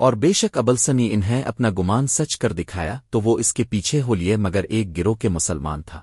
اور بے شک ابلسنی انہیں اپنا گمان سچ کر دکھایا تو وہ اس کے پیچھے ہو لیے مگر ایک گروہ کے مسلمان تھا۔